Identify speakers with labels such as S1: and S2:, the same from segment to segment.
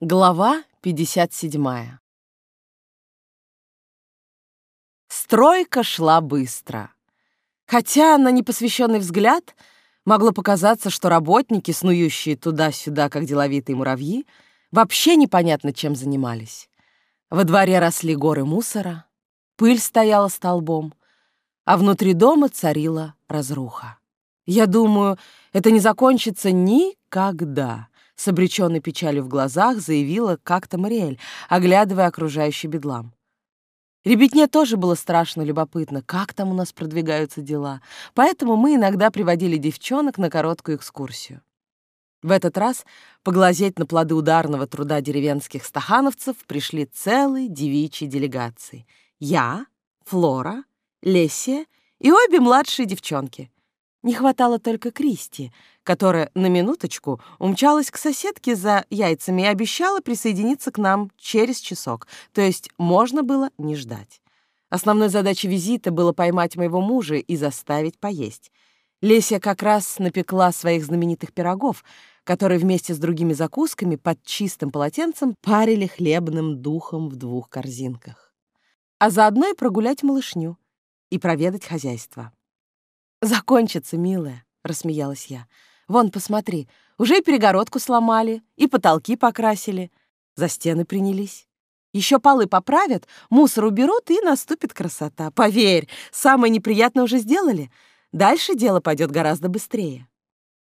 S1: Глава 57 Стройка шла быстро. Хотя на непосвященный взгляд могло показаться, что работники, снующие туда-сюда, как деловитые муравьи, вообще непонятно чем занимались. Во дворе росли горы мусора, пыль стояла столбом, а внутри дома царила разруха. Я думаю, это не закончится никогда — с обреченной печалью в глазах заявила как-то Мариэль, оглядывая окружающий бедлам. Ребятне тоже было страшно любопытно, как там у нас продвигаются дела, поэтому мы иногда приводили девчонок на короткую экскурсию. В этот раз поглазеть на плоды ударного труда деревенских стахановцев пришли целые девичьи делегации. Я, Флора, Лесия и обе младшие девчонки. Не хватало только Кристи, которая на минуточку умчалась к соседке за яйцами и обещала присоединиться к нам через часок, то есть можно было не ждать. Основной задачей визита было поймать моего мужа и заставить поесть. Леся как раз напекла своих знаменитых пирогов, которые вместе с другими закусками под чистым полотенцем парили хлебным духом в двух корзинках. А заодно и прогулять малышню и проведать хозяйство. «Закончится, милая», — рассмеялась я. «Вон, посмотри, уже и перегородку сломали, и потолки покрасили, за стены принялись. Еще полы поправят, мусор уберут, и наступит красота. Поверь, самое неприятное уже сделали. Дальше дело пойдет гораздо быстрее».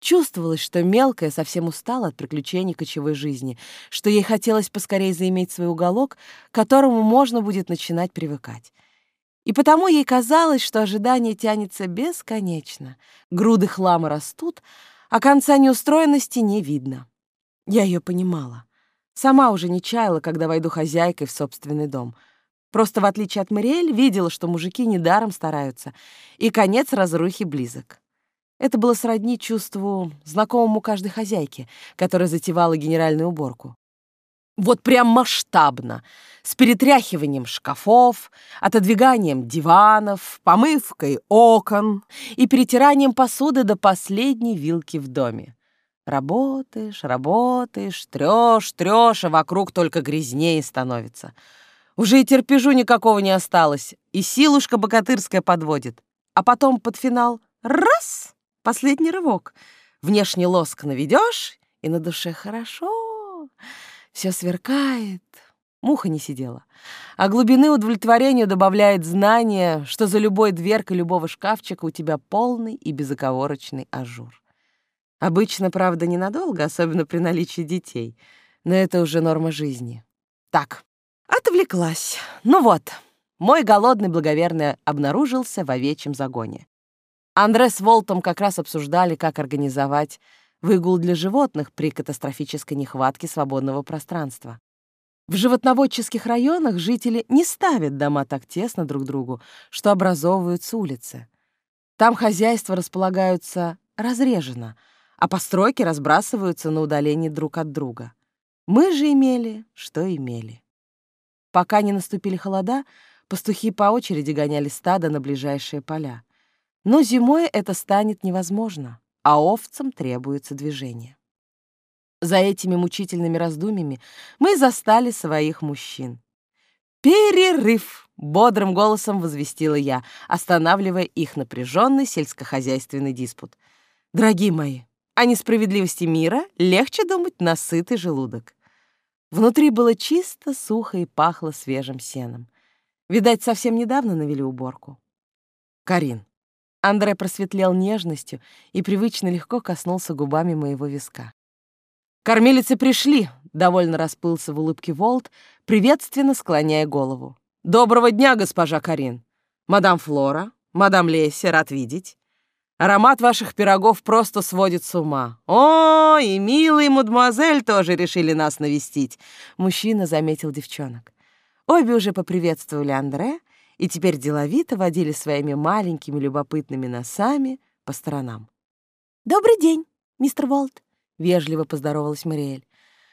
S1: Чувствовалось, что мелкая совсем устала от приключений кочевой жизни, что ей хотелось поскорее заиметь свой уголок, к которому можно будет начинать привыкать. И потому ей казалось, что ожидание тянется бесконечно. Груды хлама растут, а конца неустроенности не видно. Я ее понимала. Сама уже не чаяла, когда войду хозяйкой в собственный дом. Просто, в отличие от Мариэль, видела, что мужики недаром стараются, и конец разрухи близок. Это было сродни чувству, знакомому каждой хозяйке, которая затевала генеральную уборку. Вот прям масштабно, с перетряхиванием шкафов, отодвиганием диванов, помывкой окон и перетиранием посуды до последней вилки в доме. Работаешь, работаешь, трешь, трешь, а вокруг только грязнее становится. Уже и терпежу никакого не осталось, и силушка богатырская подводит. А потом под финал — раз! Последний рывок. Внешний лоск наведешь, и на душе хорошо. Все сверкает. Муха не сидела. А глубины удовлетворению добавляет знание, что за любой дверкой любого шкафчика у тебя полный и безоговорочный ажур. Обычно, правда, ненадолго, особенно при наличии детей. Но это уже норма жизни. Так, отвлеклась. Ну вот, мой голодный благоверный обнаружился в овечьем загоне. Андре с Волтом как раз обсуждали, как организовать выгул для животных при катастрофической нехватке свободного пространства. В животноводческих районах жители не ставят дома так тесно друг другу, что образовываются улицы. Там хозяйства располагаются разрежено, а постройки разбрасываются на удалении друг от друга. Мы же имели, что имели. Пока не наступили холода, пастухи по очереди гоняли стадо на ближайшие поля. Но зимой это станет невозможно а овцам требуется движение. За этими мучительными раздумьями мы застали своих мужчин. «Перерыв!» — бодрым голосом возвестила я, останавливая их напряженный сельскохозяйственный диспут. «Дорогие мои, о несправедливости мира легче думать на сытый желудок». Внутри было чисто, сухо и пахло свежим сеном. Видать, совсем недавно навели уборку. «Карин, Андре просветлел нежностью и привычно легко коснулся губами моего виска. «Кормилицы пришли!» — довольно расплылся в улыбке Волт, приветственно склоняя голову. «Доброго дня, госпожа Карин! Мадам Флора, мадам Леся, рад видеть. Аромат ваших пирогов просто сводит с ума. О, и милый мадемуазель тоже решили нас навестить!» Мужчина заметил девчонок. Обе уже поприветствовали Андре, и теперь деловито водили своими маленькими любопытными носами по сторонам. «Добрый день, мистер Волт», — вежливо поздоровалась Мариэль.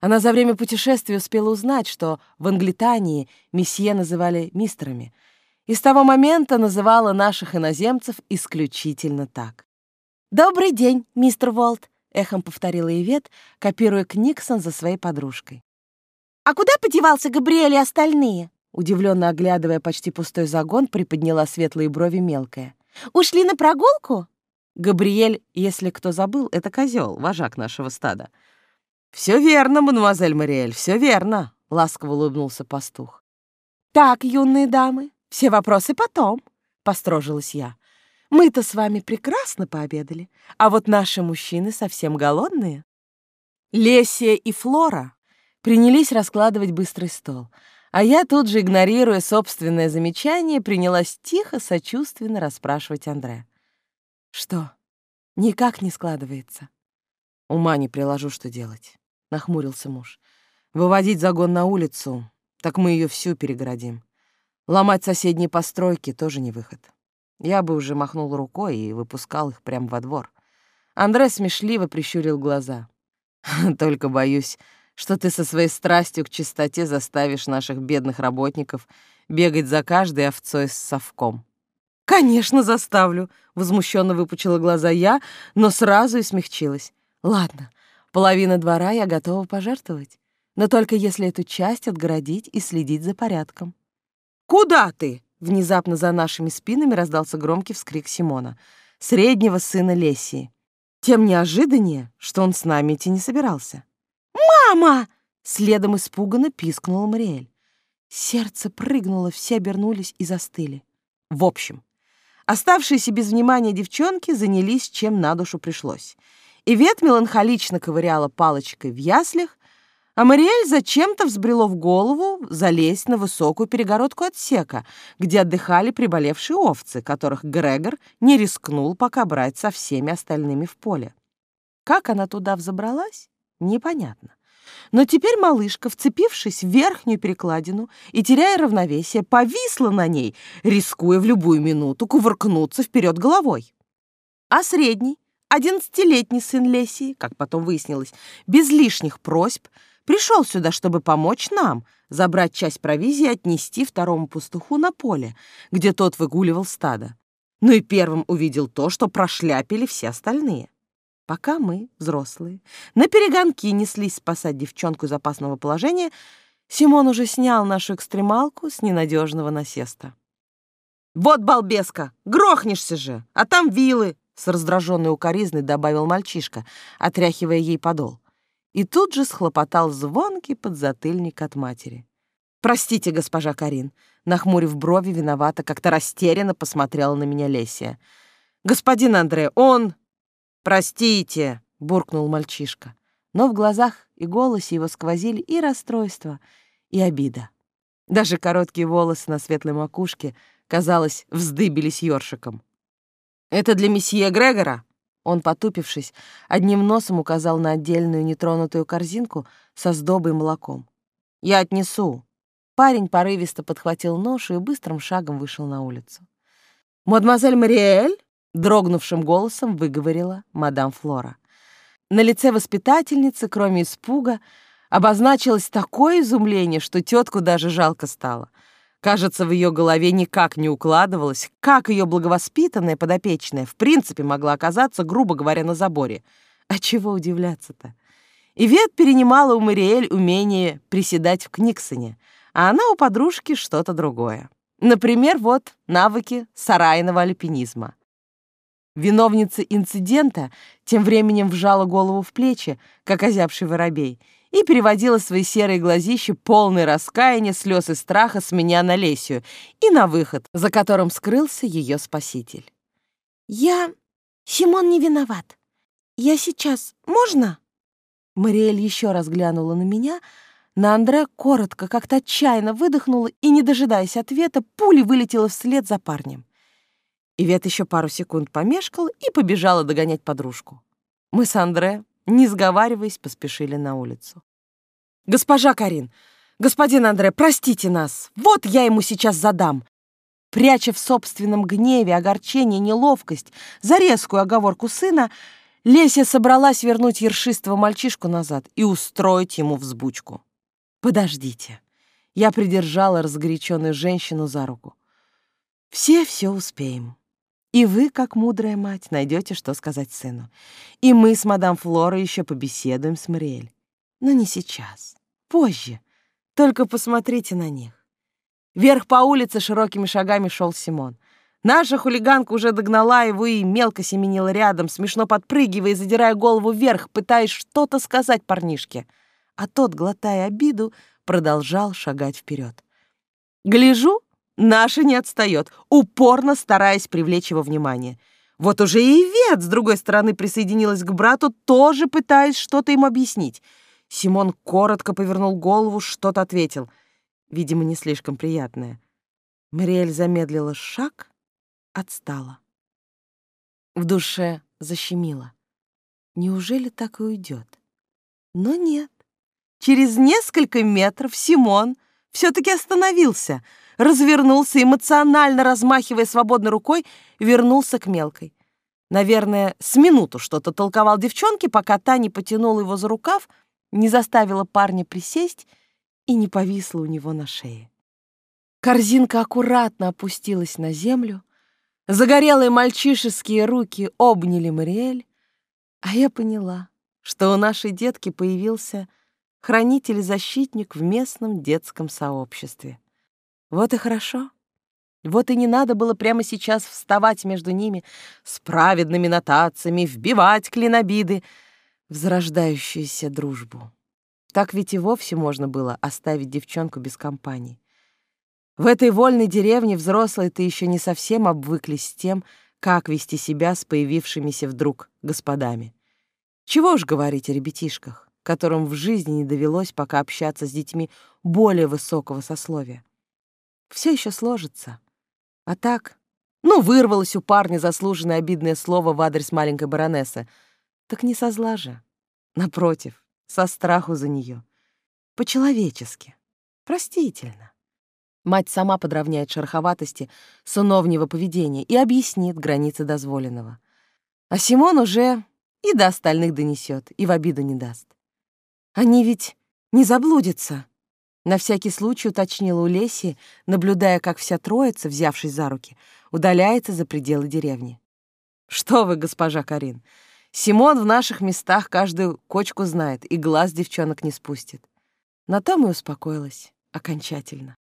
S1: Она за время путешествия успела узнать, что в Англитании месье называли мистерами, и с того момента называла наших иноземцев исключительно так. «Добрый день, мистер Волт», — эхом повторила Ивет, копируя Книксон за своей подружкой.
S2: «А куда подевался Габриэль и остальные?»
S1: Удивленно оглядывая почти пустой загон, приподняла светлые брови мелкая.
S2: «Ушли на прогулку?»
S1: Габриэль, если кто забыл, это козел, вожак нашего стада. Все верно, мадемуазель Мариэль, все верно, ласково улыбнулся пастух.
S2: Так, юные дамы, все вопросы потом, построжилась я. Мы-то с вами прекрасно пообедали, а вот наши мужчины совсем голодные.
S1: Лесия и Флора принялись раскладывать быстрый стол, а я тут же, игнорируя собственное замечание, принялась тихо, сочувственно расспрашивать Андре. «Что, никак не складывается?» «Ума не приложу, что делать», — нахмурился муж. «Выводить загон на улицу, так мы ее всю перегородим. Ломать соседние постройки тоже не выход. Я бы уже махнул рукой и выпускал их прямо во двор». Андре смешливо прищурил глаза. «Только боюсь, что ты со своей страстью к чистоте заставишь наших бедных работников бегать за каждой овцой с совком».
S2: «Конечно, заставлю», — возмущенно выпучила глаза я, но сразу и смягчилась. «Ладно, половина двора я готова пожертвовать, но только если эту часть отгородить и следить за порядком».
S1: «Куда ты?» — внезапно за нашими спинами раздался громкий вскрик Симона, среднего сына Лесии. Тем неожиданнее, что он с нами идти не собирался.
S2: «Мама!»
S1: — следом испуганно пискнула Мариэль. Сердце прыгнуло, все обернулись и застыли. В общем, оставшиеся без внимания девчонки занялись, чем на душу пришлось. Ивет меланхолично ковыряла палочкой в яслях, а Мариэль зачем-то взбрело в голову залезть на высокую перегородку отсека, где отдыхали приболевшие овцы, которых Грегор не рискнул пока брать со всеми остальными в поле. Как она туда взобралась, непонятно. Но теперь малышка, вцепившись в верхнюю перекладину и теряя равновесие, повисла на ней, рискуя в любую минуту кувыркнуться вперед головой. А средний, одиннадцатилетний сын Лесии, как потом выяснилось, без лишних просьб, пришел сюда, чтобы помочь нам забрать часть провизии и отнести второму пастуху на поле, где тот выгуливал стадо. Ну и первым увидел то, что прошляпили все остальные. Пока мы, взрослые, на перегонки неслись спасать девчонку из опасного положения, Симон уже снял нашу экстремалку с ненадежного насеста. «Вот балбеска! Грохнешься же! А там вилы!» С раздраженной укоризной добавил мальчишка, отряхивая ей подол. И тут же схлопотал звонкий подзатыльник от матери. «Простите, госпожа Карин», нахмурив брови, виновата, как-то растерянно посмотрела на меня Лесия. «Господин Андре, он...» «Простите», — буркнул мальчишка. Но в глазах и голосе его сквозили и расстройство, и обида. Даже короткие волосы на светлой макушке, казалось, вздыбились ёршиком. «Это для месье Грегора?» Он, потупившись, одним носом указал на отдельную нетронутую корзинку со сдобой молоком. «Я отнесу». Парень порывисто подхватил нож и быстрым шагом вышел на улицу. «Мадемуазель Мариэль?» Дрогнувшим голосом выговорила мадам Флора. На лице воспитательницы, кроме испуга, обозначилось такое изумление, что тетку даже жалко стало. Кажется, в ее голове никак не укладывалось, как ее благовоспитанная подопечная в принципе могла оказаться, грубо говоря, на заборе. А чего удивляться-то? Ивет перенимала у Мариэль умение приседать в Книксоне, а она у подружки что-то другое. Например, вот навыки сарайного альпинизма. Виновница инцидента тем временем вжала голову в плечи, как озябший воробей, и переводила свои серые глазища, полные раскаяния, слез и страха с меня на Лесию и на выход, за которым скрылся ее спаситель.
S2: «Я... Симон не виноват. Я сейчас... Можно?»
S1: Мариэль еще раз глянула на меня, на Андре коротко, как-то отчаянно выдохнула и, не дожидаясь ответа, пулей вылетела вслед за парнем. Ивет еще пару секунд помешкал и побежала догонять подружку. Мы с Андре, не сговариваясь, поспешили на улицу. «Госпожа Карин! Господин Андре, простите нас! Вот я ему сейчас задам!» Пряча в собственном гневе, огорчение, неловкость за резкую оговорку сына, Леся собралась вернуть ершистого мальчишку назад и устроить ему взбучку. «Подождите». Я придержала разгоряченную женщину за руку. «Все все успеем». И вы, как мудрая мать, найдете, что сказать сыну. И мы с мадам Флорой еще побеседуем с Мариэль. Но не сейчас, позже,
S2: Только посмотрите на них. Вверх по улице широкими шагами шел Симон. Наша хулиганка уже догнала его и мелко семенила рядом, смешно подпрыгивая и задирая голову вверх, пытаясь что-то сказать парнишке. А тот, глотая обиду, продолжал шагать вперед. Гляжу, наша не отстает, упорно стараясь привлечь его внимание. Вот уже и Вет с другой стороны присоединилась к брату, тоже пытаясь что-то им объяснить. Симон коротко повернул голову, что-то ответил. Видимо, не слишком приятное. Мариэль замедлила шаг, отстала. В душе защемило. Неужели так и уйдет? Но нет. Через несколько метров Симон все-таки остановился, развернулся, эмоционально размахивая свободной рукой, вернулся к мелкой. Наверное, с минуту что-то толковал девчонке, пока та не потянула его за рукав, не заставила парня присесть и не повисла у него на шее. Корзинка аккуратно опустилась на землю, Загорелые мальчишеские руки обняли Мариэль, а я поняла, что у нашей детки появился хранитель-защитник в местном детском сообществе. Вот и хорошо. Вот и не надо было прямо сейчас вставать между ними с праведными нотациями, вбивать клинобиды в зарождающуюся дружбу. Так ведь и вовсе можно было оставить девчонку без компании. В этой вольной деревне взрослые-то еще не совсем обвыклись с тем, как вести себя с появившимися вдруг господами. Чего уж говорить о ребятишках, которым в жизни не довелось пока общаться с детьми более высокого сословия. Все еще сложится. А так, ну, вырвалось у парня заслуженное обидное слово в адрес маленькой баронессы. Так не со зла же. Напротив, со страху за нее. По-человечески. Простительно. Мать сама подровняет шероховатости сыновнего поведения и объяснит границы дозволенного. А Симон уже и до остальных донесет, и в обиду не даст. Они ведь не заблудятся. На всякий случай уточнила у Леси, наблюдая, как вся троица, взявшись за руки, удаляется за пределы деревни. «Что вы, госпожа Карин, Симон в наших местах каждую кочку знает и глаз девчонок не спустит». На том и успокоилась окончательно.